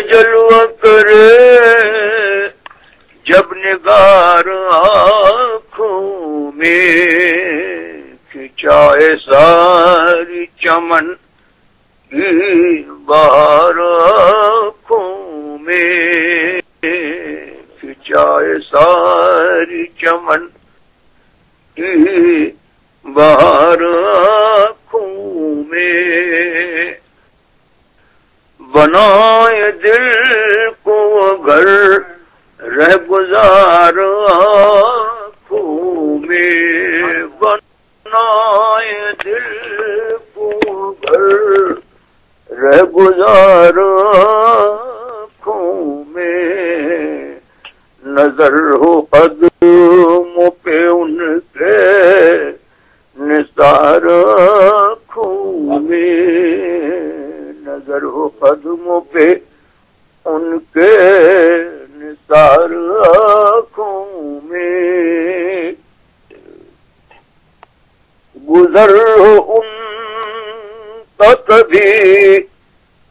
جلو کرے، جب نگار آنکھوں میں کھچائے ساری چمن باہر آنکھوں میں کھچائے ساری چمن باہر بنائے دل کو گھر رہ گزار آنکھوں میں بنائے دل کو گھر رہ گزار آنکھوں میں نظر ہو قدم نظر ہو قدموں پہ، ان کے نثار آنکھوں میں۔ گزر ہو ان کا کبھی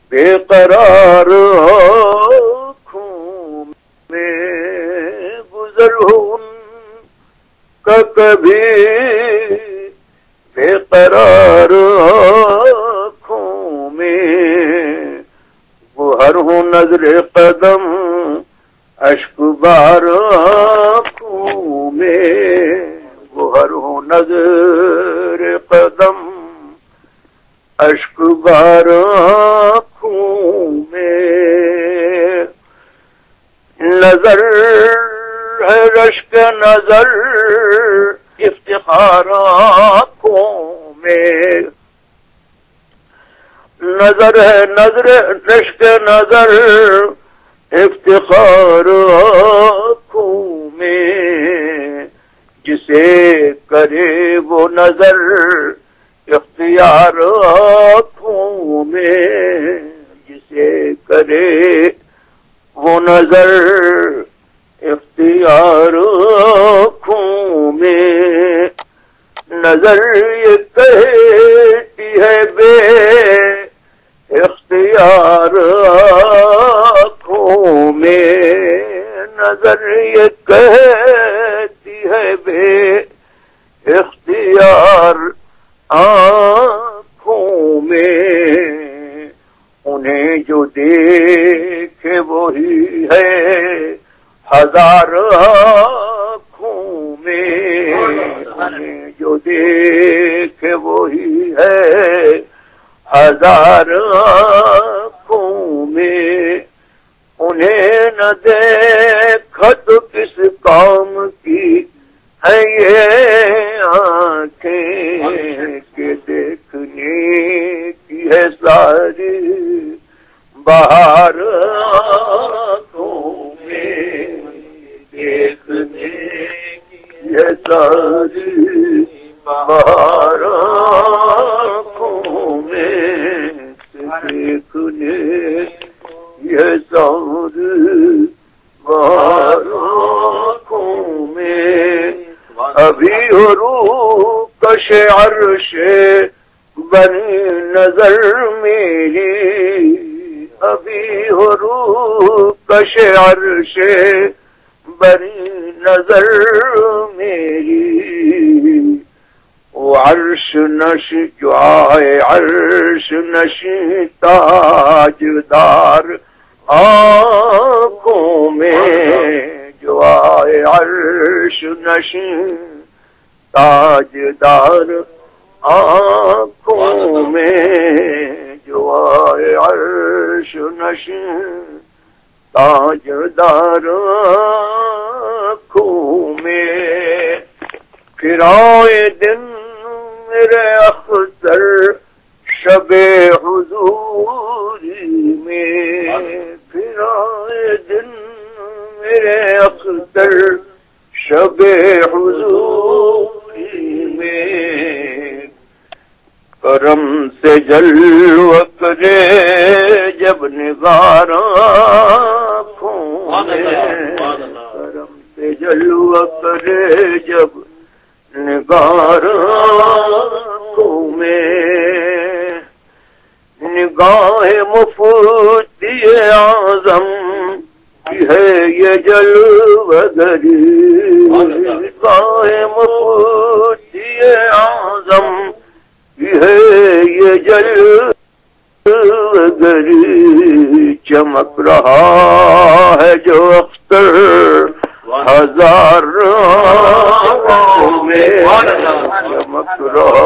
بے قرار آنکھوں میں۔ گزر ہو ان کا کبھی ہر ہوں نظر قدم اشک بار آنکھوں میں وہ ہر ہوں نظر قدم اشک بار آنکھوں میں نظر ہے رشک نظر افتخار آنکھوں میں نظر ہے، نظر رشک نظر، افتخار آنکھوں میں۔ جسے کرے وہ نظر اختیار آنکھوں میں۔ جسے کرے وہ نظر اختیار آنکھوں میں۔ نظر یہ کہتی ہے، بے اختیار آنکھوں میں نظر یہ کہتی ہے بے اختیار آنکھوں میں۔ انہیں جو دیکھے وہی ہے ہزار آنکھوں میں۔ انہیں جو دیکھے وہی ہے ہزار نہ دیکھا تو کس کام کی ہے یہ آنکھیں کہ دیکھنے کی ہے ساری باہر آنکھوں میں دیکھنے کی ہے ساری باہر آنکھوں میں دیکھنے ابھی روح کش عرش بنی نظر میری۔ ابھی روح کش عرش بنی نظر میری۔ وہ عرش نش جو آئے، عرش نش تاج دار آنکھوں میں۔ جو آئے عرش نش تاج دار آنکھوں میں جو آئے عرش نش تاج دار آنکھوں میں۔ کرائے دن میرے کرم سے جلو کرے جب نگار کرم سے جلو کرے جب نگار میں نگاہ مفتی آزم ہے یہ جل بدری مفتی آزم ہے یہ جل گری چمک رہا ہے جو اختر ہزار میں چمک رہا